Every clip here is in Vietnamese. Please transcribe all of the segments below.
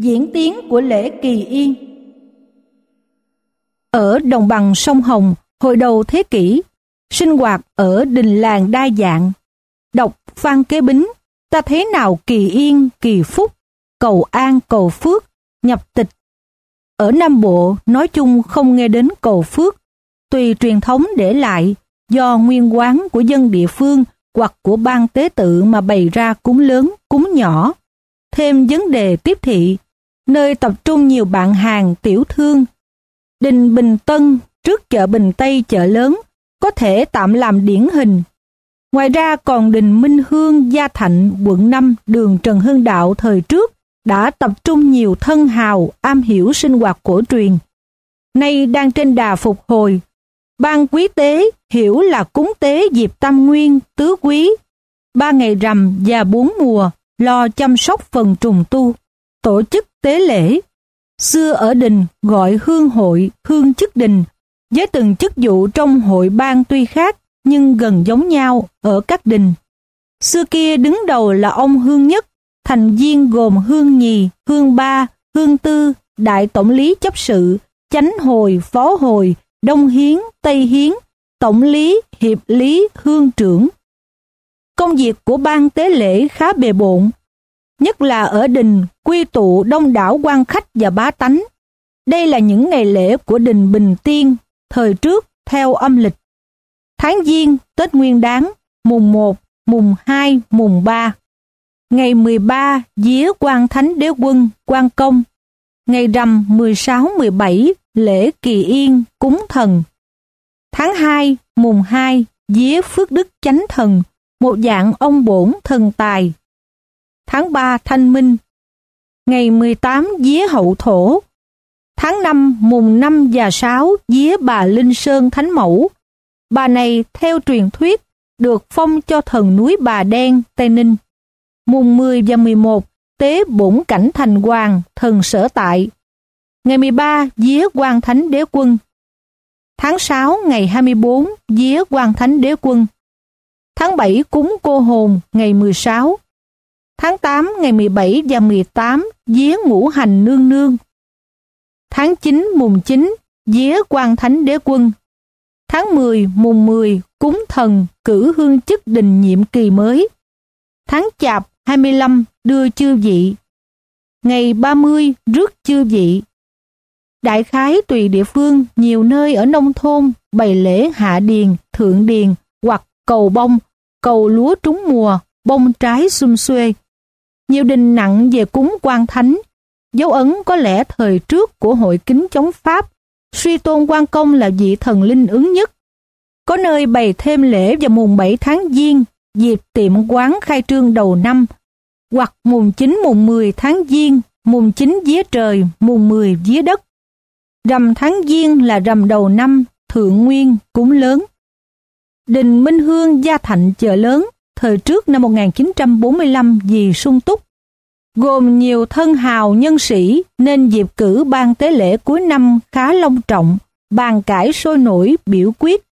Diễn tiến của lễ kỳ yên Ở đồng bằng sông Hồng, hồi đầu thế kỷ, sinh hoạt ở đình làng đa dạng. Đọc Phan Kế Bính, ta thế nào kỳ yên, kỳ phúc, cầu an, cầu phước, nhập tịch. Ở Nam Bộ, nói chung không nghe đến cầu phước, tùy truyền thống để lại, do nguyên quán của dân địa phương hoặc của ban tế tự mà bày ra cúng lớn, cúng nhỏ. Thêm vấn đề tiếp thị, nơi tập trung nhiều bạn hàng tiểu thương. Đình Bình Tân trước chợ Bình Tây chợ lớn có thể tạm làm điển hình. Ngoài ra còn đình Minh Hương, Gia Thạnh, quận 5, đường Trần Hưng Đạo thời trước đã tập trung nhiều thân hào am hiểu sinh hoạt cổ truyền. Nay đang trên đà phục hồi. Ban quý tế hiểu là cúng tế dịp tam nguyên, tứ quý, ba ngày rằm và bốn mùa, lo chăm sóc phần trùng tu, tổ chức tế lễ. Xưa ở đình gọi hương hội, hương chức đình, với từng chức vụ trong hội ban tuy khác nhưng gần giống nhau ở các đình. Xưa kia đứng đầu là ông hương nhất, thành viên gồm hương nhì, hương ba, hương tư, đại tổng lý chấp sự, chánh hồi, phó hồi, đông hiến, tây hiến, tổng lý, hiệp lý, hương trưởng. Công việc của ban tế lễ khá bề bộn, nhất là ở đình quy tụ đông đảo quan khách và bá tánh. Đây là những ngày lễ của đình Bình Tiên, thời trước theo âm lịch. Tháng Giêng, Tết Nguyên Đán, mùng 1, mùng 2, mùng 3. Ngày 13, día quan thánh đế quân, quan công. Ngày rằm 16, 17, lễ kỳ yên, cúng thần. Tháng 2, mùng 2, día phước đức chánh thần, một dạng ông bổn thần tài. Tháng 3, thanh minh. Ngày 18, día hậu thổ. Tháng 5, mùng 5 và 6, día bà Linh Sơn Thánh Mẫu. Bà này, theo truyền thuyết, được phong cho thần núi Bà Đen, Tây Ninh. Mùng 10 và 11, tế bổn cảnh thành hoàng, thần sở tại. Ngày 13, día quan thánh đế quân. Tháng 6, ngày 24, día quan thánh đế quân. Tháng 7, cúng cô hồn, ngày 16. Tháng 8, ngày 17 và 18, día ngũ hành nương nương. Tháng 9, mùng 9, día quan thánh đế quân. Tháng 10, mùng 10, cúng thần, cử hương chức đình nhiệm kỳ mới. Tháng chạp, 25, đưa chư vị. Ngày 30, rước chư vị. Đại khái tùy địa phương, nhiều nơi ở nông thôn bày lễ hạ điền, thượng điền hoặc cầu bông, cầu lúa trúng mùa, bông trái xum xuê. Nhiều đình nặng về cúng quan thánh, dấu ấn có lẽ thời trước của hội kính chống Pháp, suy tôn quan công là vị thần linh ứng nhất. Có nơi bày thêm lễ vào mùng 7 tháng Giêng, dịp tiệm quán khai trương đầu năm, hoặc mùng 9 mùng 10 tháng Giêng, mùng 9 vía trời, mùng 10 vía đất. Rằm tháng Giêng là rằm đầu năm, thượng nguyên, cúng lớn. Đình Minh Hương Gia Thạnh chợ lớn, thời trước năm 1945 vì sung túc. Gồm nhiều thân hào nhân sĩ nên dịp cử ban tế lễ cuối năm khá long trọng, bàn cãi sôi nổi, biểu quyết.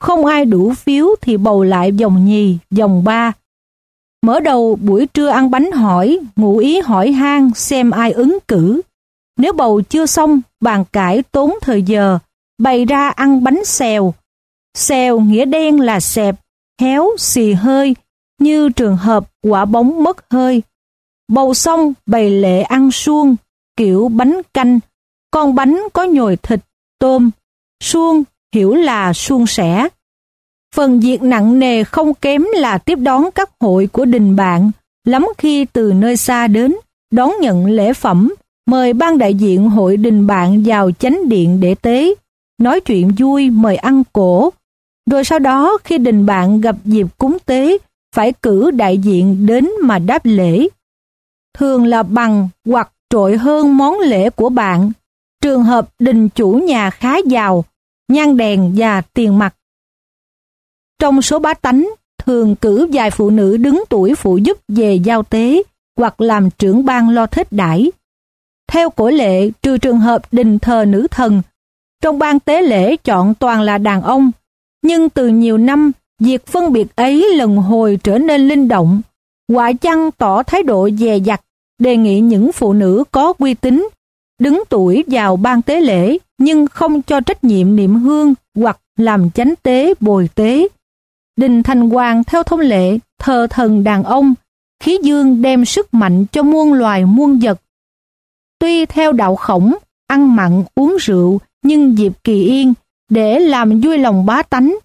Không ai đủ phiếu thì bầu lại vòng nhì, vòng ba. Mở đầu buổi trưa ăn bánh hỏi, ngụ ý hỏi han xem ai ứng cử. Nếu bầu chưa xong, bàn cãi tốn thời giờ, bày ra ăn bánh xèo. Xèo nghĩa đen là xẹp, héo, xì hơi, như trường hợp quả bóng mất hơi. Bầu xong bày lệ ăn suông, kiểu bánh canh, con bánh có nhồi thịt, tôm, suông hiểu là suông sẻ. Phần việc nặng nề không kém là tiếp đón các hội của đình bạn, lắm khi từ nơi xa đến, đón nhận lễ phẩm, mời ban đại diện hội đình bạn vào chánh điện để tế, nói chuyện vui mời ăn cổ. Rồi sau đó khi đình bạn gặp dịp cúng tế, phải cử đại diện đến mà đáp lễ. Thường là bằng hoặc trội hơn món lễ của bạn. Trường hợp đình chủ nhà khá giàu, nhang đèn và tiền mặt. Trong số bá tánh, thường cử vài phụ nữ đứng tuổi phụ giúp về giao tế hoặc làm trưởng ban lo thết đãi. Theo cổ lệ, trừ trường hợp đình thờ nữ thần, trong ban tế lễ chọn toàn là đàn ông, nhưng từ nhiều năm, việc phân biệt ấy lần hồi trở nên linh động, quả chăng tỏ thái độ dè dặt đề nghị những phụ nữ có uy tín đứng tuổi vào ban tế lễ nhưng không cho trách nhiệm niệm hương hoặc làm chánh tế bồi tế. Đình Thành Hoàng theo thông lệ thờ thần đàn ông, khí dương đem sức mạnh cho muôn loài muôn vật. Tuy theo đạo khổng, ăn mặn uống rượu nhưng dịp kỳ yên để làm vui lòng bá tánh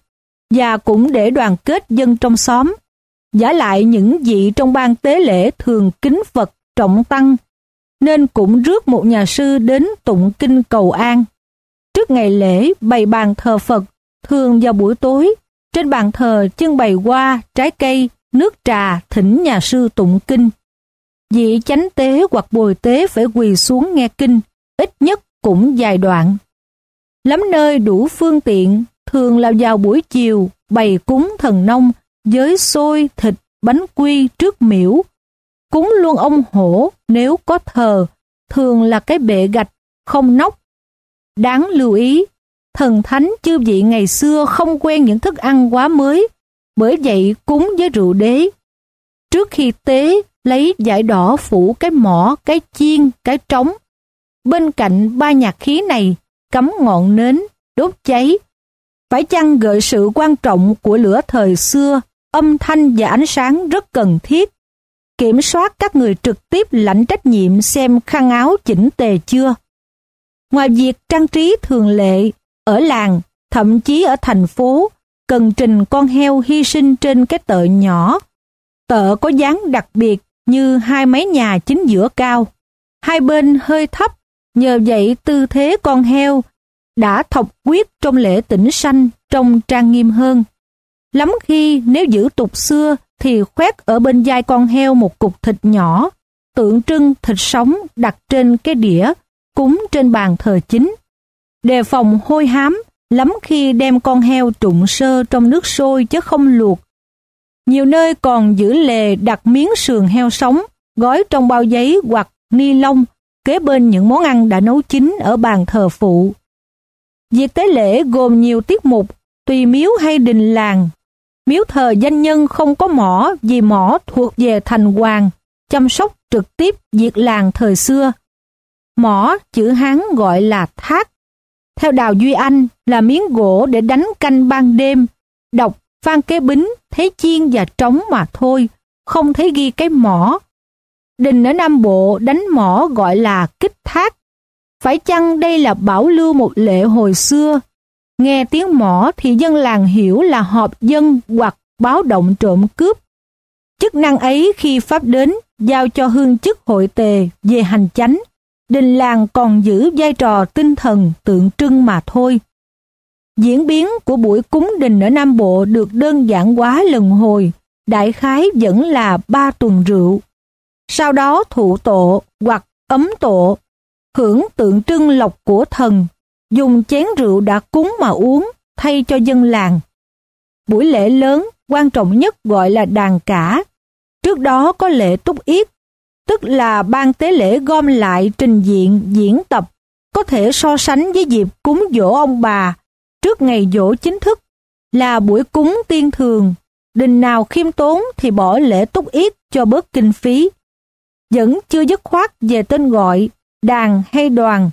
và cũng để đoàn kết dân trong xóm. Giả lại những vị trong ban tế lễ thường kính Phật trọng tăng nên cũng rước một nhà sư đến tụng kinh cầu an. Trước ngày lễ bày bàn thờ Phật, thường vào buổi tối, trên bàn thờ trưng bày hoa, trái cây, nước trà thỉnh nhà sư tụng kinh. Vị chánh tế hoặc bồi tế phải quỳ xuống nghe kinh, ít nhất cũng dài đoạn. Lắm nơi đủ phương tiện, thường là vào buổi chiều, bày cúng thần nông, với xôi, thịt, bánh quy trước miễu. Cúng luôn ông hổ nếu có thờ, thường là cái bệ gạch, không nóc. Đáng lưu ý, thần thánh chư vị ngày xưa không quen những thức ăn quá mới, bởi vậy cúng với rượu đế. Trước khi tế, lấy giải đỏ phủ cái mỏ, cái chiên, cái trống. Bên cạnh ba nhạc khí này, cắm ngọn nến, đốt cháy. Phải chăng gợi sự quan trọng của lửa thời xưa, âm thanh và ánh sáng rất cần thiết. Kiểm soát các người trực tiếp lãnh trách nhiệm xem khăn áo chỉnh tề chưa. Ngoài việc trang trí thường lệ, ở làng, thậm chí ở thành phố, cần trình con heo hy sinh trên cái tợ nhỏ. Tợ có dáng đặc biệt như hai mái nhà chính giữa cao, hai bên hơi thấp, nhờ vậy tư thế con heo đã thọc quyết trong lễ tĩnh sanh trông trang nghiêm hơn. Lắm khi nếu giữ tục xưa thì khoét ở bên vai con heo một cục thịt nhỏ, tượng trưng thịt sống đặt trên cái đĩa, cúng trên bàn thờ chính. Đề phòng hôi hám, lắm khi đem con heo trụng sơ trong nước sôi chứ không luộc. Nhiều nơi còn giữ lề đặt miếng sườn heo sống, gói trong bao giấy hoặc ni lông, kế bên những món ăn đã nấu chín ở bàn thờ phụ. Việc tế lễ gồm nhiều tiết mục, tùy miếu hay đình làng. Miếu thờ danh nhân không có mỏ vì mỏ thuộc về thành hoàng, chăm sóc trực tiếp việc làng thời xưa. Mỏ chữ Hán gọi là thác. Theo Đào Duy Anh là miếng gỗ để đánh canh ban đêm, đọc Phan Kế Bính thấy chiên và trống mà thôi, không thấy ghi cái mỏ. Đình ở Nam Bộ đánh mỏ gọi là kích thác. Phải chăng đây là bảo lưu một lệ hồi xưa? Nghe tiếng mỏ thì dân làng hiểu là họp dân hoặc báo động trộm cướp. Chức năng ấy khi Pháp đến giao cho hương chức hội tề về hành chánh, đình làng còn giữ vai trò tinh thần tượng trưng mà thôi. Diễn biến của buổi cúng đình ở Nam Bộ được đơn giản quá lần hồi, đại khái vẫn là ba tuần rượu. Sau đó thụ tổ hoặc ấm tổ, hưởng tượng trưng lộc của thần, dùng chén rượu đã cúng mà uống thay cho dân làng. Buổi lễ lớn, quan trọng nhất gọi là đàn cả. Trước đó có lễ túc yết, tức là ban tế lễ gom lại trình diện diễn tập, có thể so sánh với dịp cúng dỗ ông bà trước ngày dỗ chính thức là buổi cúng tiên thường. Đình nào khiêm tốn thì bỏ lễ túc yết cho bớt kinh phí. Vẫn chưa dứt khoát về tên gọi, đàn hay đoàn.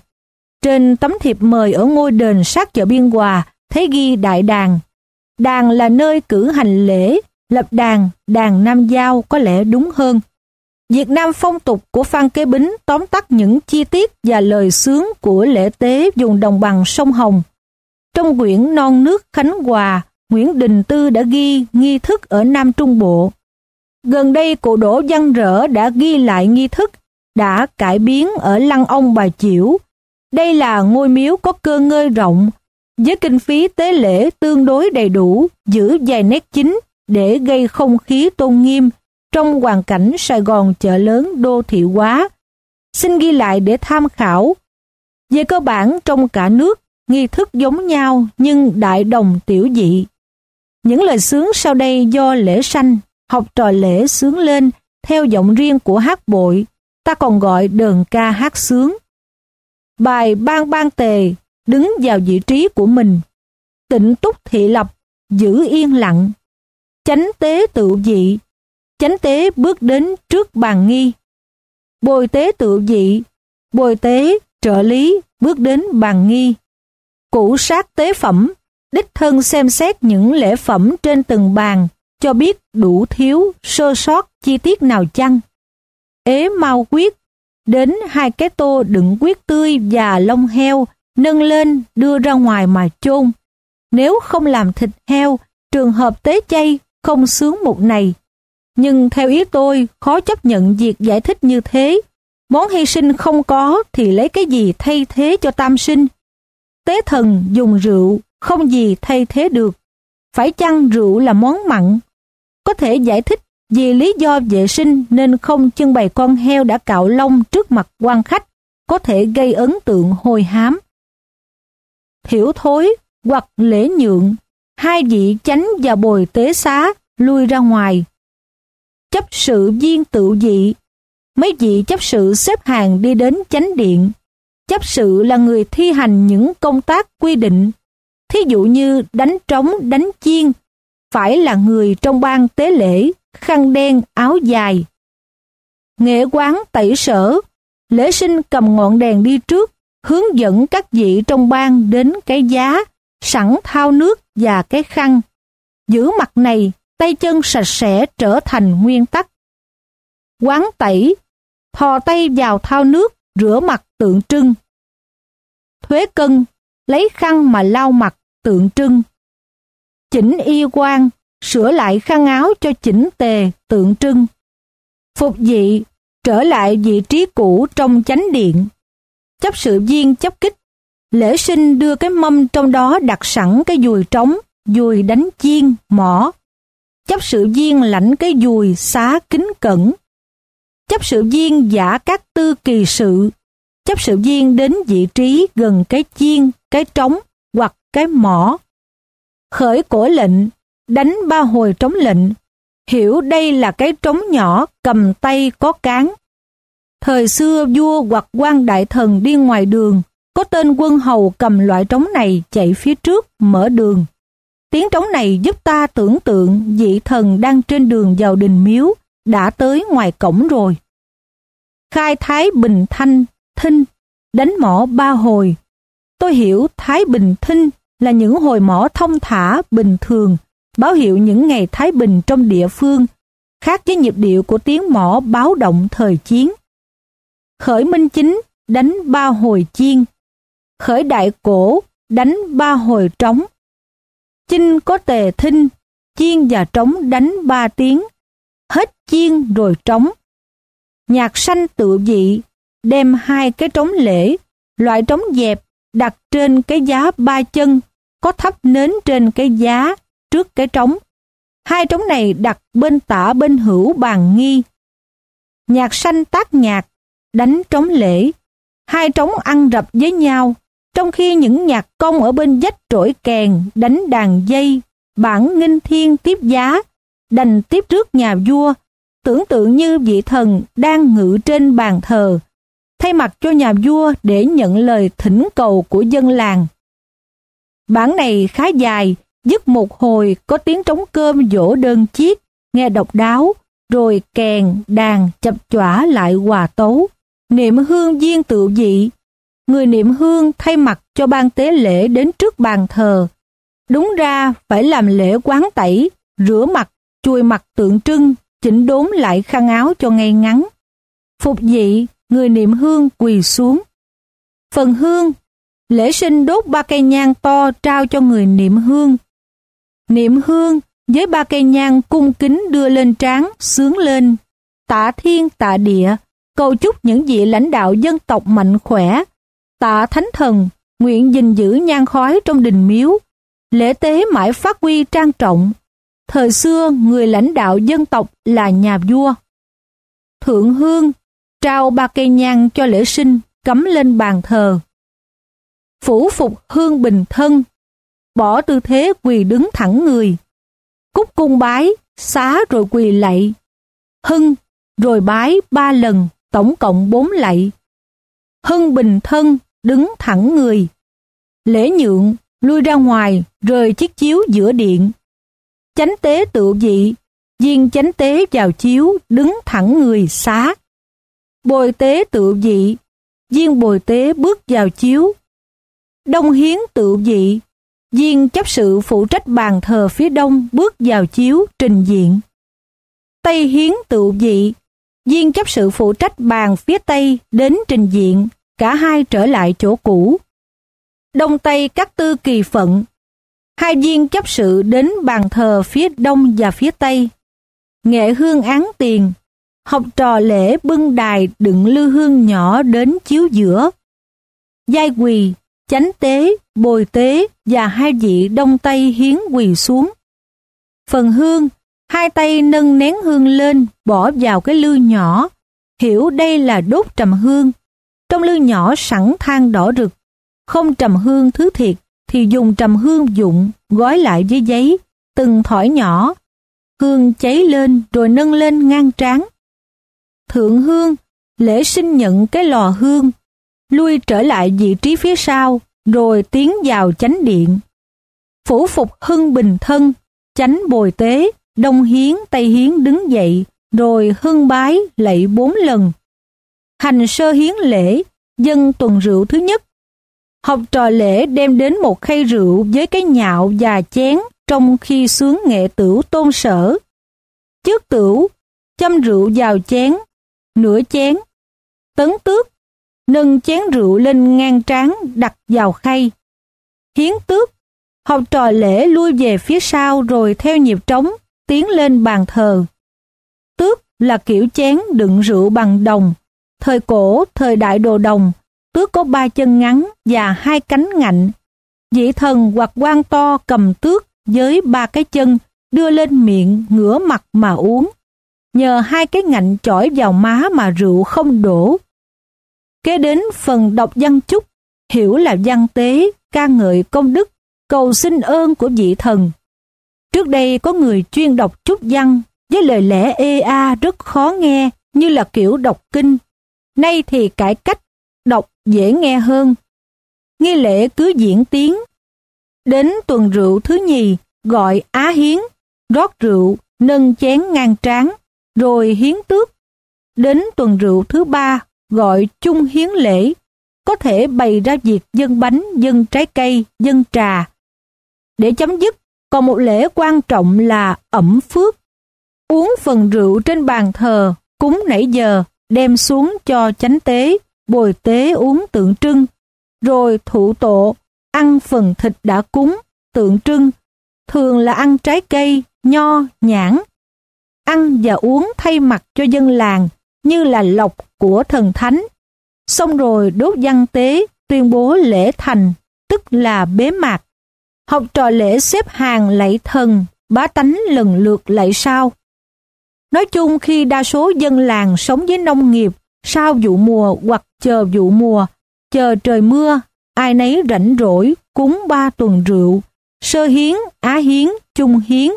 Trên tấm thiệp mời ở ngôi đền sát chợ Biên Hòa thấy ghi đại đàn. Đàn là nơi cử hành lễ, lập đàn, đàn Nam Giao có lẽ đúng hơn. Việt Nam phong tục của Phan Kế Bính tóm tắt những chi tiết và lời sướng của lễ tế dùng đồng bằng sông Hồng trong quyển Non nước Khánh Hòa, Nguyễn Đình Tư đã ghi nghi thức ở Nam Trung Bộ. Gần đây cụ Đỗ Văn Rỡ đã ghi lại nghi thức đã cải biến ở Lăng Ông Bà Chiểu. Đây là ngôi miếu có cơ ngơi rộng, với kinh phí tế lễ tương đối đầy đủ, giữ vài nét chính để gây không khí tôn nghiêm trong hoàn cảnh Sài Gòn chợ lớn đô thị hóa. Xin ghi lại để tham khảo. Về cơ bản trong cả nước, nghi thức giống nhau nhưng đại đồng tiểu dị. Những lời sướng sau đây do lễ sanh, học trò lễ sướng lên theo giọng riêng của hát bội, ta còn gọi đờn ca hát sướng. Bài ban ban tề đứng vào vị trí của mình, tịnh túc thị lập, giữ yên lặng, chánh tế tự dị, chánh tế bước đến trước bàn nghi. bồi tế tự dị, bồi tế, trợ lý, bước đến bàn nghi. Củ sát tế phẩm, đích thân xem xét những lễ phẩm trên từng bàn, cho biết đủ thiếu, sơ sót, chi tiết nào chăng. Ế mau quyết, đến hai cái tô đựng quyết tươi và lông heo, nâng lên đưa ra ngoài mà chôn. Nếu không làm thịt heo, trường hợp tế chay không sướng một này. Nhưng theo ý tôi, khó chấp nhận việc giải thích như thế. Món hy sinh không có thì lấy cái gì thay thế cho tam sinh? Tế thần dùng rượu, không gì thay thế được. Phải chăng rượu là món mặn? Có thể giải thích vì lý do vệ sinh nên không trưng bày con heo đã cạo lông trước mặt quan khách, có thể gây ấn tượng hôi hám. Thiểu thối hoặc lễ nhượng, hai vị chánh và bồi tế xá lui ra ngoài. Chấp sự viên tự dị, mấy vị chấp sự xếp hàng đi đến chánh điện. Chấp sự là người thi hành những công tác quy định, thí dụ như đánh trống, đánh chiên, phải là người trong ban tế lễ, khăn đen, áo dài. Nghệ quán tẩy sở, lễ sinh cầm ngọn đèn đi trước, hướng dẫn các vị trong ban đến cái giá, sẵn thao nước và cái khăn. Giữ mặt này, tay chân sạch sẽ trở thành nguyên tắc. Quán tẩy, thò tay vào thao nước, rửa mặt tượng trưng. Thuế cân, lấy khăn mà lau mặt tượng trưng. Chỉnh y quan, sửa lại khăn áo cho chỉnh tề, tượng trưng. Phục dị, trở lại vị trí cũ trong chánh điện. Chấp sự viên chấp kích, lễ sinh đưa cái mâm trong đó đặt sẵn cái dùi trống, dùi đánh chiên, mỏ. Chấp sự viên lãnh cái dùi xá kính cẩn. Chấp sự viên giả các tư kỳ sự. Chấp sự viên đến vị trí gần cái chiên, cái trống hoặc cái mỏ. Khởi cổ lệnh, đánh ba hồi trống lệnh, hiểu đây là cái trống nhỏ cầm tay có cán. Thời xưa vua hoặc quan đại thần đi ngoài đường, có tên quân hầu cầm loại trống này chạy phía trước mở đường. Tiếng trống này giúp ta tưởng tượng vị thần đang trên đường vào đình miếu, đã tới ngoài cổng rồi. Khai Thái Bình Thanh, Thinh, đánh mỏ ba hồi. Tôi hiểu Thái Bình Thinh là những hồi mỏ thông thả, bình thường, báo hiệu những ngày thái bình trong địa phương, khác với nhịp điệu của tiếng mỏ báo động thời chiến. Khởi Minh Chính đánh ba hồi chiên, khởi đại cổ đánh ba hồi trống. Chinh có tề thinh, chiên và trống đánh ba tiếng, hết chiên rồi trống. Nhạc sanh tự dị, đem hai cái trống lễ, loại trống dẹp đặt trên cái giá ba chân, có thắp nến trên cái giá trước cái trống. Hai trống này đặt bên tả bên hữu bàn nghi. Nhạc sanh tác nhạc, đánh trống lễ. Hai trống ăn rập với nhau, trong khi những nhạc công ở bên dách trỗi kèn, đánh đàn dây, bản nghinh thiên tiếp giá, đành tiếp trước nhà vua, tưởng tượng như vị thần đang ngự trên bàn thờ, thay mặt cho nhà vua để nhận lời thỉnh cầu của dân làng. Bản này khá dài, dứt một hồi có tiếng trống cơm dỗ đơn chiếc, nghe độc đáo, rồi kèn, đàn chập chỏa lại hòa tấu. Niệm hương viên tự dị, người niệm hương thay mặt cho ban tế lễ đến trước bàn thờ. Đúng ra phải làm lễ quán tẩy, rửa mặt, chùi mặt tượng trưng, chỉnh đốn lại khăn áo cho ngay ngắn. Phục dị, người niệm hương quỳ xuống. Phần hương, lễ sinh đốt ba cây nhang to trao cho người niệm hương. Niệm hương với ba cây nhang cung kính đưa lên trán, sướng lên. Tạ thiên tạ địa, cầu chúc những vị lãnh đạo dân tộc mạnh khỏe. Tạ thánh thần, nguyện gìn giữ nhang khói trong đình miếu. Lễ tế mãi phát huy trang trọng. Thời xưa, người lãnh đạo dân tộc là nhà vua. Thượng hương, trao ba cây nhang cho lễ sinh, cắm lên bàn thờ. Phủ phục hương bình thân, bỏ tư thế quỳ đứng thẳng người. Cúc cung bái, xá rồi quỳ lạy. Hưng, rồi bái ba lần, tổng cộng bốn lạy. Hưng bình thân, đứng thẳng người. Lễ nhượng, lui ra ngoài, rời chiếc chiếu giữa điện. Chánh tế tự dị, viên chánh tế vào chiếu, đứng thẳng người xá. Bồi tế tự dị, viên bồi tế bước vào chiếu. Đông hiến tự dị, viên chấp sự phụ trách bàn thờ phía đông bước vào chiếu trình diện. Tây hiến tự dị, viên chấp sự phụ trách bàn phía tây đến trình diện, cả hai trở lại chỗ cũ. Đông Tây các tư kỳ phận, hai viên chấp sự đến bàn thờ phía đông và phía tây. Nghệ hương án tiền, học trò lễ bưng đài đựng lư hương nhỏ đến chiếu giữa. Giai quỳ, chánh tế, bồi tế và hai vị đông tây hiến quỳ xuống. Phần hương, hai tay nâng nén hương lên, bỏ vào cái lư nhỏ, hiểu đây là đốt trầm hương. Trong lư nhỏ sẵn than đỏ rực, không trầm hương thứ thiệt thì dùng trầm hương dụng gói lại với giấy, từng thỏi nhỏ. Hương cháy lên rồi nâng lên ngang trán. Thượng hương, lễ sinh nhận cái lò hương, lui trở lại vị trí phía sau, rồi tiến vào chánh điện. Phủ phục hưng bình thân, chánh bồi tế, đông hiến, tây hiến đứng dậy, rồi hưng bái lạy bốn lần. Hành sơ hiến lễ, dân tuần rượu thứ nhất. Học trò lễ đem đến một khay rượu với cái nhạo và chén trong khi sướng nghệ tửu tôn sở. Trước tửu, châm rượu vào chén, nửa chén. Tấn tước, nâng chén rượu lên ngang trán đặt vào khay. Hiến tước, học trò lễ lui về phía sau rồi theo nhịp trống, tiến lên bàn thờ. Tước là kiểu chén đựng rượu bằng đồng. Thời cổ, thời đại đồ đồng, tước có ba chân ngắn và hai cánh ngạnh. Vị thần hoặc quan to cầm tước với ba cái chân đưa lên miệng ngửa mặt mà uống. Nhờ hai cái ngạnh chỏi vào má mà rượu không đổ. Kế đến phần đọc văn chúc, hiểu là văn tế, ca ngợi công đức, cầu xin ơn của vị thần. Trước đây có người chuyên đọc chúc văn với lời lẽ ê a rất khó nghe như là kiểu đọc kinh. Nay thì cải cách, đọc dễ nghe hơn. Nghi lễ cứ diễn tiến. Đến tuần rượu thứ nhì gọi á hiến, rót rượu, nâng chén ngang tráng, rồi hiến tước. Đến tuần rượu thứ ba gọi chung hiến lễ, có thể bày ra việc dân bánh, dân trái cây, dân trà. Để chấm dứt, còn một lễ quan trọng là ẩm phước. Uống phần rượu trên bàn thờ, cúng nãy giờ, đem xuống cho chánh tế, bồi tế uống tượng trưng, rồi thụ tộ, ăn phần thịt đã cúng, tượng trưng, thường là ăn trái cây, nho, nhãn. Ăn và uống thay mặt cho dân làng như là lộc của thần thánh. Xong rồi đốt văn tế, tuyên bố lễ thành, tức là bế mạc. Học trò lễ xếp hàng lạy thần, bá tánh lần lượt lạy sau. Nói chung khi đa số dân làng sống với nông nghiệp, sau vụ mùa hoặc chờ vụ mùa, chờ trời mưa, ai nấy rảnh rỗi, cúng ba tuần rượu, sơ hiến, á hiến, trung hiến,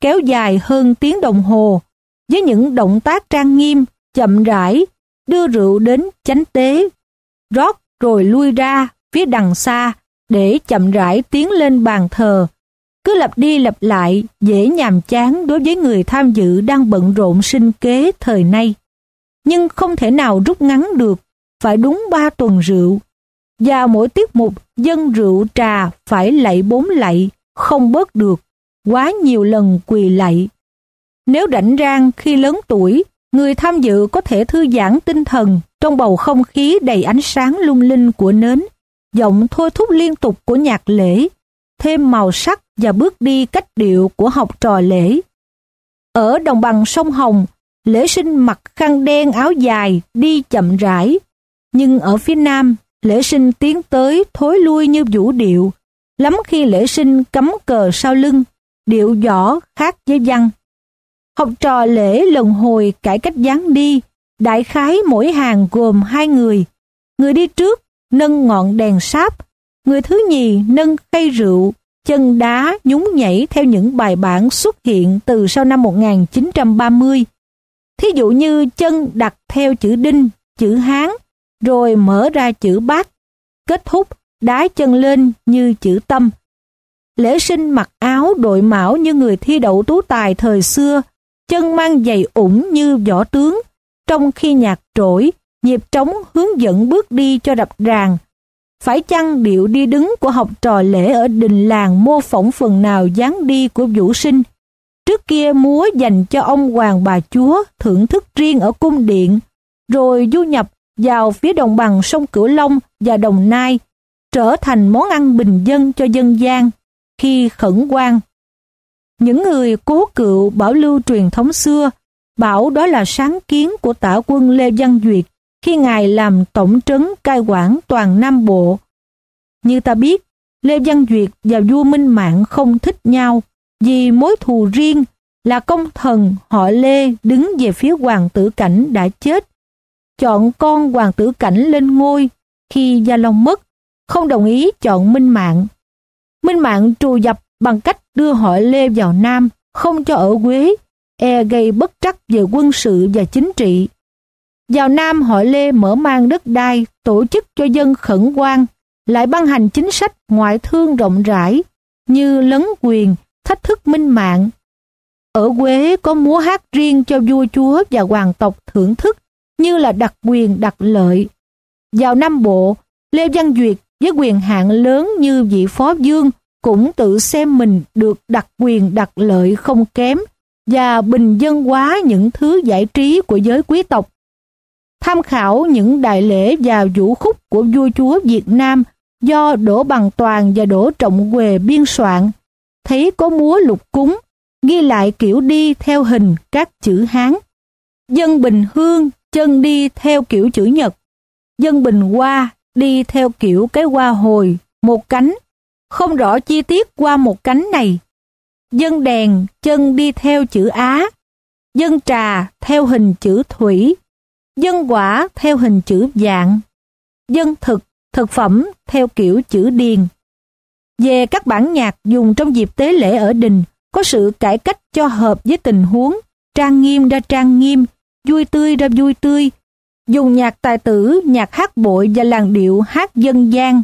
kéo dài hơn tiếng đồng hồ, với những động tác trang nghiêm, chậm rãi, đưa rượu đến chánh tế, rót rồi lui ra phía đằng xa để chậm rãi tiến lên bàn thờ. Cứ lặp đi lặp lại, dễ nhàm chán đối với người tham dự đang bận rộn sinh kế thời nay. Nhưng không thể nào rút ngắn được, phải đúng ba tuần rượu. Và mỗi tiết mục dân rượu trà phải lạy bốn lạy, không bớt được, quá nhiều lần quỳ lạy. Nếu rảnh rang khi lớn tuổi, người tham dự có thể thư giãn tinh thần trong bầu không khí đầy ánh sáng lung linh của nến, giọng thôi thúc liên tục của nhạc lễ, thêm màu sắc và bước đi cách điệu của học trò lễ. Ở đồng bằng sông Hồng, lễ sinh mặc khăn đen áo dài đi chậm rãi, nhưng ở phía Nam, lễ sinh tiến tới thối lui như vũ điệu, lắm khi lễ sinh cắm cờ sau lưng, điệu võ khác với văn. Học trò lễ lần hồi cải cách dáng đi, đại khái mỗi hàng gồm hai người. Người đi trước nâng ngọn đèn sáp, người thứ nhì nâng cây rượu, chân đá nhún nhảy theo những bài bản xuất hiện từ sau năm 1930. Thí dụ như chân đặt theo chữ đinh, chữ hán, rồi mở ra chữ bát, kết thúc đá chân lên như chữ tâm. Lễ sinh mặc áo đội mão như người thi đậu tú tài thời xưa, chân mang giày ủng như võ tướng, trong khi nhạc trỗi, nhịp trống hướng dẫn bước đi cho đập ràng. Phải chăng điệu đi đứng của học trò lễ ở đình làng mô phỏng phần nào dáng đi của Vũ Sinh? Trước kia múa dành cho ông hoàng bà chúa thưởng thức riêng ở cung điện, rồi du nhập vào phía đồng bằng sông Cửu Long và Đồng Nai, trở thành món ăn bình dân cho dân gian khi khẩn quan. Những người cố cựu bảo lưu truyền thống xưa, bảo đó là sáng kiến của tả quân Lê Văn Duyệt khi Ngài làm tổng trấn cai quản toàn Nam Bộ. Như ta biết, Lê Văn Duyệt và vua Minh Mạng không thích nhau vì mối thù riêng là công thần họ Lê đứng về phía hoàng tử cảnh đã chết. Chọn con hoàng tử cảnh lên ngôi khi Gia Long mất, không đồng ý chọn Minh Mạng. Minh Mạng trù dập bằng cách đưa họ Lê vào Nam, không cho ở Quế, e gây bất trắc về quân sự và chính trị. Vào Nam họ Lê mở mang đất đai, tổ chức cho dân khẩn quan, lại ban hành chính sách ngoại thương rộng rãi như lấn quyền, thách thức minh mạng. Ở Quế có múa hát riêng cho vua chúa và hoàng tộc thưởng thức như là đặc quyền đặc lợi. Vào Nam Bộ, Lê Văn Duyệt với quyền hạn lớn như vị phó dương cũng tự xem mình được đặc quyền đặc lợi không kém và bình dân hóa những thứ giải trí của giới quý tộc. Tham khảo những đại lễ và vũ khúc của vua chúa Việt Nam do Đỗ Bằng Toàn và Đỗ Trọng Quề biên soạn, thấy có múa lục cúng, ghi lại kiểu đi theo hình các chữ Hán. Dân Bình Hương chân đi theo kiểu chữ Nhật, dân Bình Hoa đi theo kiểu cái hoa hồi, một cánh, không rõ chi tiết qua một cánh này. Dân đèn chân đi theo chữ Á, dân trà theo hình chữ Thủy, dân quả theo hình chữ Dạng, dân thực, thực phẩm theo kiểu chữ Điền. Về các bản nhạc dùng trong dịp tế lễ ở đình, có sự cải cách cho hợp với tình huống, trang nghiêm ra trang nghiêm, vui tươi ra vui tươi, dùng nhạc tài tử, nhạc hát bội và làn điệu hát dân gian.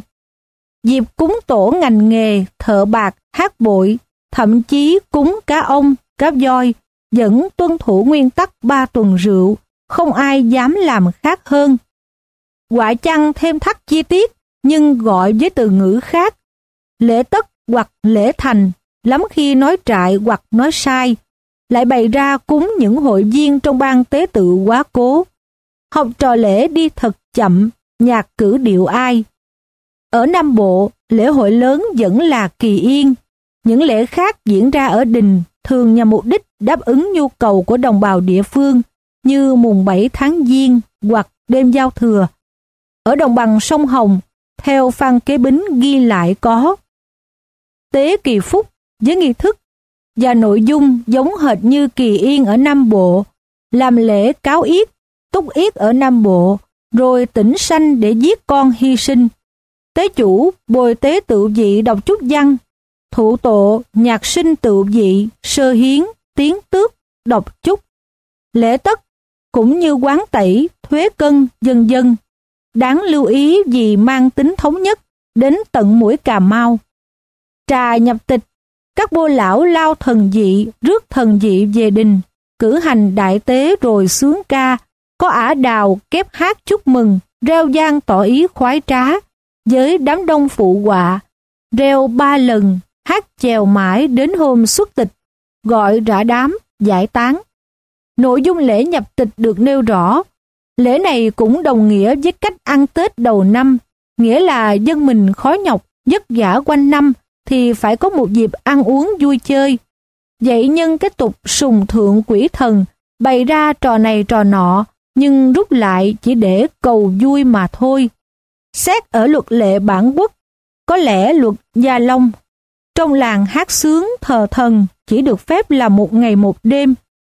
Dịp cúng tổ ngành nghề, thợ bạc, hát bội, thậm chí cúng cá ông, cá voi, vẫn tuân thủ nguyên tắc ba tuần rượu, không ai dám làm khác hơn. Quả chăng thêm thắt chi tiết, nhưng gọi với từ ngữ khác. Lễ tất hoặc lễ thành, lắm khi nói trại hoặc nói sai, lại bày ra cúng những hội viên trong ban tế tự quá cố. Học trò lễ đi thật chậm, nhạc cử điệu ai. Ở Nam Bộ, lễ hội lớn vẫn là kỳ yên. Những lễ khác diễn ra ở đình thường nhằm mục đích đáp ứng nhu cầu của đồng bào địa phương như mùng 7 tháng Giêng hoặc đêm giao thừa. Ở đồng bằng sông Hồng, theo Phan Kế Bính ghi lại có Tế kỳ phúc với nghi thức và nội dung giống hệt như kỳ yên ở Nam Bộ, làm lễ cáo yết, túc yết ở Nam Bộ, rồi tỉnh sanh để giết con hy sinh. Tế chủ bồi tế tự vị đọc chút văn, thụ tộ nhạc sinh tự vị, sơ hiến, tiến tước, đọc chút. Lễ tất cũng như quán tẩy, thuế cân, dân dân. Đáng lưu ý vì mang tính thống nhất đến tận mũi Cà Mau. Trà nhập tịch các bô lão lao thần dị, rước thần dị về đình, cử hành đại tế rồi sướng ca, có ả đào kép hát chúc mừng, reo gian tỏ ý khoái trá, với đám đông phụ họa, reo ba lần, hát chèo mãi đến hôm xuất tịch, gọi rã đám, giải tán. Nội dung lễ nhập tịch được nêu rõ, lễ này cũng đồng nghĩa với cách ăn Tết đầu năm, nghĩa là dân mình khó nhọc, vất vả quanh năm, thì phải có một dịp ăn uống vui chơi. Vậy nhân cái tục sùng thượng quỷ thần, bày ra trò này trò nọ, nhưng rút lại chỉ để cầu vui mà thôi. Xét ở luật lệ bản quốc, có lẽ luật Gia Long, trong làng hát sướng thờ thần chỉ được phép là một ngày một đêm.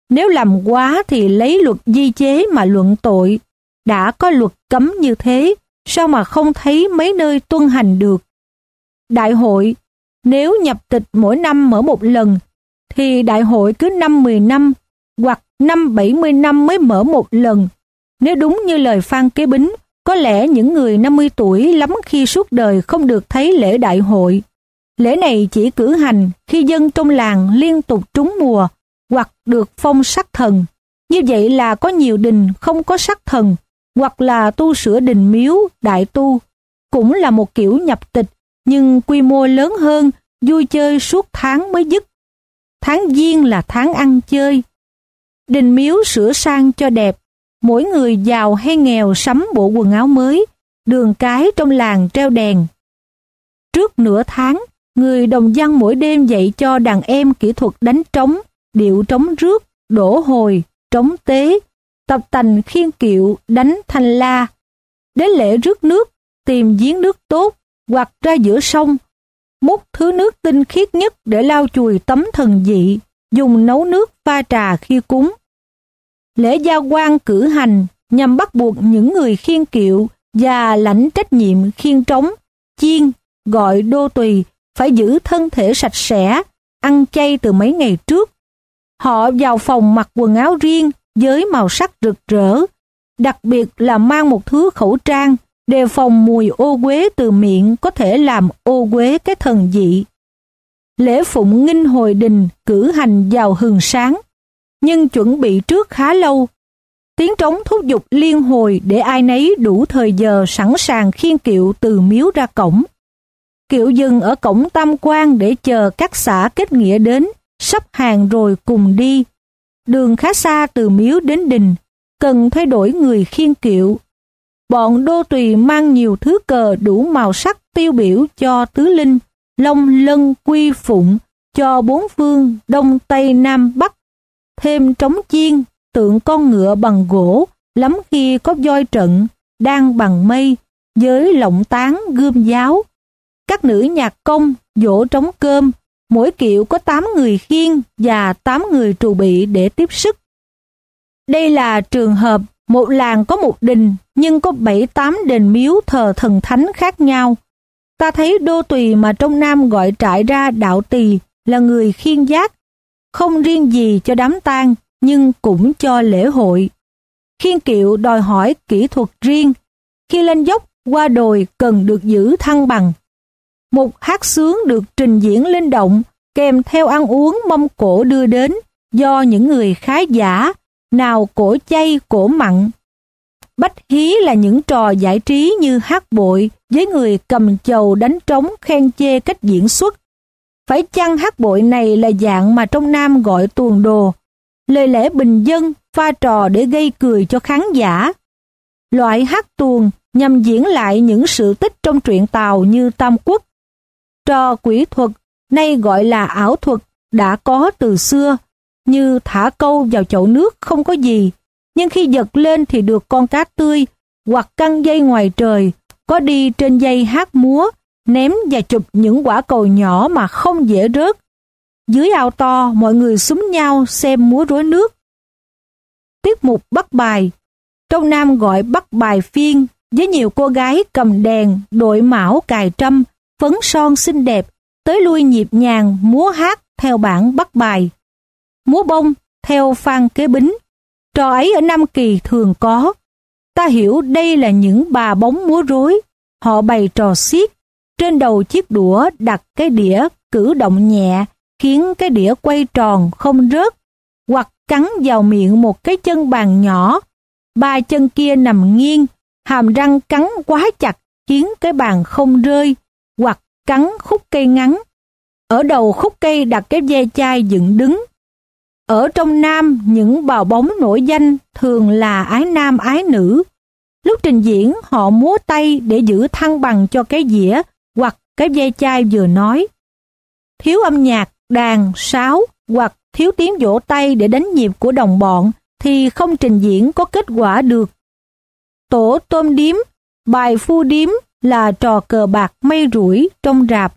Nếu làm quá thì lấy luật di chế mà luận tội. Đã có luật cấm như thế, sao mà không thấy mấy nơi tuân hành được? Đại hội nếu nhập tịch mỗi năm mở một lần, thì đại hội cứ năm 10 năm hoặc năm 70 năm mới mở một lần. Nếu đúng như lời Phan Kế Bính, có lẽ những người 50 tuổi lắm khi suốt đời không được thấy lễ đại hội. Lễ này chỉ cử hành khi dân trong làng liên tục trúng mùa hoặc được phong sắc thần. Như vậy là có nhiều đình không có sắc thần, hoặc là tu sửa đình miếu, đại tu, cũng là một kiểu nhập tịch, nhưng quy mô lớn hơn, vui chơi suốt tháng mới dứt. Tháng giêng là tháng ăn chơi. Đình miếu sửa sang cho đẹp, mỗi người giàu hay nghèo sắm bộ quần áo mới, đường cái trong làng treo đèn. Trước nửa tháng, người đồng văn mỗi đêm dạy cho đàn em kỹ thuật đánh trống, điệu trống rước, đổ hồi, trống tế, tập tành khiên kiệu, đánh thanh la. Đến lễ rước nước, tìm giếng nước tốt, hoặc ra giữa sông, múc thứ nước tinh khiết nhất để lau chùi tấm thần dị, dùng nấu nước pha trà khi cúng. Lễ gia quan cử hành nhằm bắt buộc những người khiên kiệu và lãnh trách nhiệm khiên trống, chiên, gọi đô tùy phải giữ thân thể sạch sẽ, ăn chay từ mấy ngày trước. Họ vào phòng mặc quần áo riêng với màu sắc rực rỡ, đặc biệt là mang một thứ khẩu trang đề phòng mùi ô quế từ miệng có thể làm ô quế cái thần dị. Lễ phụng nghinh hồi đình cử hành vào hừng sáng, nhưng chuẩn bị trước khá lâu. Tiếng trống thúc giục liên hồi để ai nấy đủ thời giờ sẵn sàng khiên kiệu từ miếu ra cổng. Kiệu dừng ở cổng tam quan để chờ các xã kết nghĩa đến, sắp hàng rồi cùng đi. Đường khá xa từ miếu đến đình, cần thay đổi người khiên kiệu bọn đô tùy mang nhiều thứ cờ đủ màu sắc tiêu biểu cho tứ linh, long lân quy phụng, cho bốn phương đông tây nam bắc, thêm trống chiên, tượng con ngựa bằng gỗ, lắm khi có voi trận, đang bằng mây, với lộng tán gươm giáo. Các nữ nhạc công, dỗ trống cơm, mỗi kiệu có 8 người khiên và 8 người trù bị để tiếp sức. Đây là trường hợp một làng có một đình, nhưng có bảy tám đền miếu thờ thần thánh khác nhau. Ta thấy đô tùy mà trong Nam gọi trại ra đạo tỳ là người khiên giác, không riêng gì cho đám tang nhưng cũng cho lễ hội. Khiên kiệu đòi hỏi kỹ thuật riêng, khi lên dốc qua đồi cần được giữ thăng bằng. Một hát sướng được trình diễn linh động kèm theo ăn uống mâm cổ đưa đến do những người khá giả nào cổ chay, cổ mặn. Bách hí là những trò giải trí như hát bội với người cầm chầu đánh trống khen chê cách diễn xuất. Phải chăng hát bội này là dạng mà trong Nam gọi tuồng đồ, lời lẽ bình dân, pha trò để gây cười cho khán giả. Loại hát tuồng nhằm diễn lại những sự tích trong truyện Tàu như Tam Quốc. Trò quỷ thuật, nay gọi là ảo thuật, đã có từ xưa, như thả câu vào chậu nước không có gì, nhưng khi giật lên thì được con cá tươi hoặc căng dây ngoài trời, có đi trên dây hát múa, ném và chụp những quả cầu nhỏ mà không dễ rớt. Dưới ao to, mọi người súng nhau xem múa rối nước. Tiết mục bắt bài Trong Nam gọi bắt bài phiên với nhiều cô gái cầm đèn, đội mão cài trâm, phấn son xinh đẹp, tới lui nhịp nhàng múa hát theo bản bắt bài múa bông theo Phan Kế Bính. Trò ấy ở Nam Kỳ thường có. Ta hiểu đây là những bà bóng múa rối. Họ bày trò xiết. Trên đầu chiếc đũa đặt cái đĩa cử động nhẹ khiến cái đĩa quay tròn không rớt hoặc cắn vào miệng một cái chân bàn nhỏ. Ba chân kia nằm nghiêng, hàm răng cắn quá chặt khiến cái bàn không rơi hoặc cắn khúc cây ngắn. Ở đầu khúc cây đặt cái ve chai dựng đứng ở trong Nam, những bào bóng nổi danh thường là ái nam ái nữ. Lúc trình diễn, họ múa tay để giữ thăng bằng cho cái dĩa cái dây chai vừa nói. Thiếu âm nhạc, đàn, sáo hoặc thiếu tiếng vỗ tay để đánh nhịp của đồng bọn thì không trình diễn có kết quả được. Tổ tôm điếm, bài phu điếm là trò cờ bạc mây rủi trong rạp.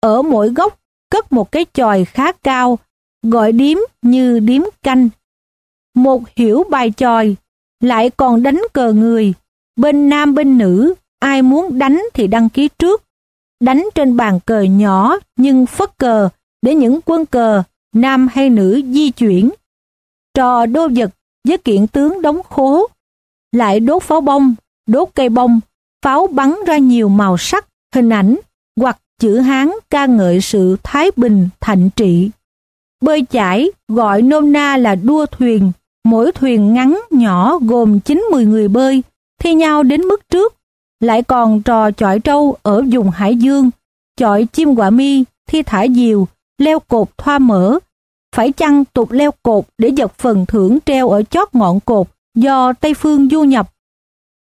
Ở mỗi góc cất một cái chòi khá cao gọi điếm như điếm canh. Một hiểu bài tròi, lại còn đánh cờ người, bên nam bên nữ, ai muốn đánh thì đăng ký trước. Đánh trên bàn cờ nhỏ nhưng phất cờ để những quân cờ, nam hay nữ di chuyển. Trò đô vật với kiện tướng đóng khố, lại đốt pháo bông, đốt cây bông, pháo bắn ra nhiều màu sắc, hình ảnh hoặc chữ Hán ca ngợi sự thái bình thạnh trị. Bơi chải gọi nôm na là đua thuyền, mỗi thuyền ngắn nhỏ gồm 9-10 người bơi, thi nhau đến mức trước, lại còn trò chọi trâu ở vùng Hải Dương, chọi chim quả mi, thi thả diều, leo cột thoa mỡ, phải chăng tục leo cột để giật phần thưởng treo ở chót ngọn cột do Tây Phương du nhập.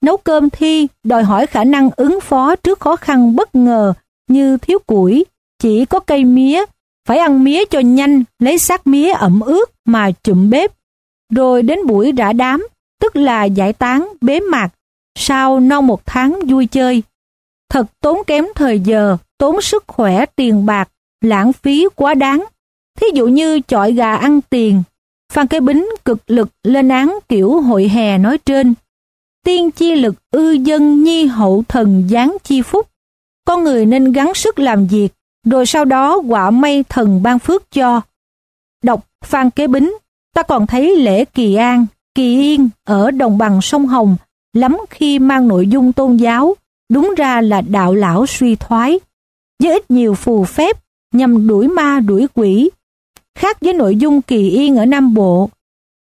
Nấu cơm thi đòi hỏi khả năng ứng phó trước khó khăn bất ngờ như thiếu củi, chỉ có cây mía, phải ăn mía cho nhanh, lấy xác mía ẩm ướt mà chụm bếp. Rồi đến buổi rã đám, tức là giải tán, bế mạc, sau non một tháng vui chơi. Thật tốn kém thời giờ, tốn sức khỏe, tiền bạc, lãng phí quá đáng. Thí dụ như chọi gà ăn tiền, Phan Kế Bính cực lực lên án kiểu hội hè nói trên. Tiên chi lực ư dân nhi hậu thần giáng chi phúc. Con người nên gắng sức làm việc, rồi sau đó quả may thần ban phước cho. Đọc Phan Kế Bính, ta còn thấy lễ Kỳ An, Kỳ Yên ở đồng bằng sông Hồng lắm khi mang nội dung tôn giáo, đúng ra là đạo lão suy thoái, với ít nhiều phù phép nhằm đuổi ma đuổi quỷ. Khác với nội dung kỳ yên ở Nam Bộ,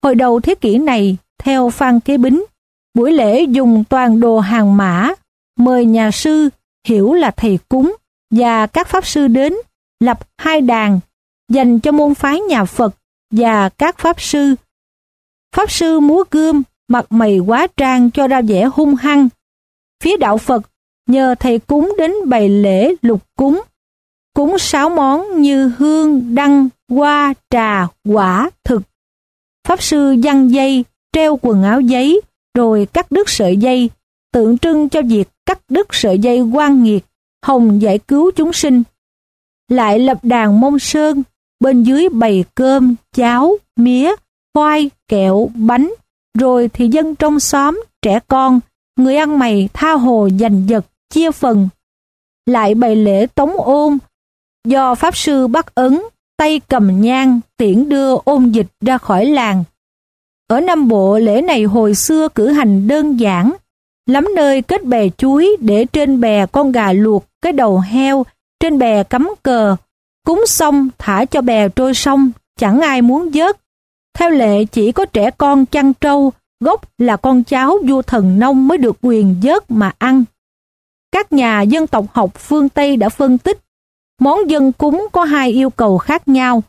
hồi đầu thế kỷ này, theo Phan Kế Bính, buổi lễ dùng toàn đồ hàng mã, mời nhà sư hiểu là thầy cúng và các pháp sư đến lập hai đàn dành cho môn phái nhà Phật và các pháp sư. Pháp sư múa gươm, mặt mày quá trang cho ra vẻ hung hăng. Phía đạo Phật nhờ thầy cúng đến bày lễ lục cúng cúng sáu món như hương, đăng, hoa, trà, quả, thực. Pháp sư dăng dây, treo quần áo giấy, rồi cắt đứt sợi dây, tượng trưng cho việc cắt đứt sợi dây quan nghiệt, hồng giải cứu chúng sinh. Lại lập đàn mông sơn, bên dưới bày cơm, cháo, mía, khoai, kẹo, bánh, rồi thì dân trong xóm, trẻ con, người ăn mày tha hồ giành giật, chia phần. Lại bày lễ tống ôn, do Pháp Sư bắt ấn, tay cầm nhang, tiễn đưa ôn dịch ra khỏi làng. Ở Nam Bộ lễ này hồi xưa cử hành đơn giản, lắm nơi kết bè chuối để trên bè con gà luộc cái đầu heo, trên bè cắm cờ, cúng xong thả cho bè trôi sông, chẳng ai muốn vớt. Theo lệ chỉ có trẻ con chăn trâu, gốc là con cháu vua thần nông mới được quyền vớt mà ăn. Các nhà dân tộc học phương Tây đã phân tích Món dân cúng có hai yêu cầu khác nhau.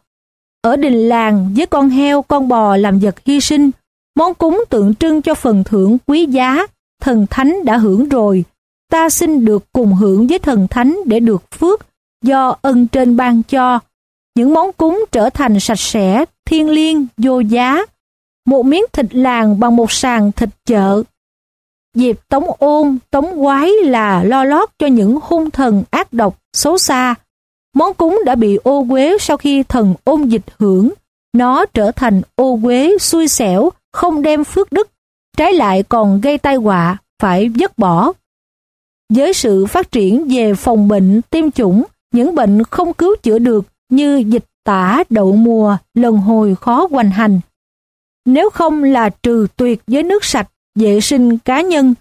Ở đình làng với con heo, con bò làm vật hy sinh, món cúng tượng trưng cho phần thưởng quý giá, thần thánh đã hưởng rồi. Ta xin được cùng hưởng với thần thánh để được phước do ân trên ban cho. Những món cúng trở thành sạch sẽ, thiên liêng, vô giá. Một miếng thịt làng bằng một sàn thịt chợ. Dịp tống ôn, tống quái là lo lót cho những hung thần ác độc, xấu xa, Món cúng đã bị ô quế sau khi thần ôn dịch hưởng, nó trở thành ô quế xui xẻo, không đem phước đức, trái lại còn gây tai họa, phải dứt bỏ. Với sự phát triển về phòng bệnh, tiêm chủng, những bệnh không cứu chữa được như dịch tả, đậu mùa, lần hồi khó hoành hành. Nếu không là trừ tuyệt với nước sạch, vệ sinh cá nhân,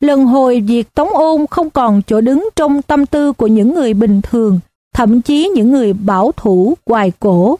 lần hồi việc tống ôn không còn chỗ đứng trong tâm tư của những người bình thường, thậm chí những người bảo thủ hoài cổ.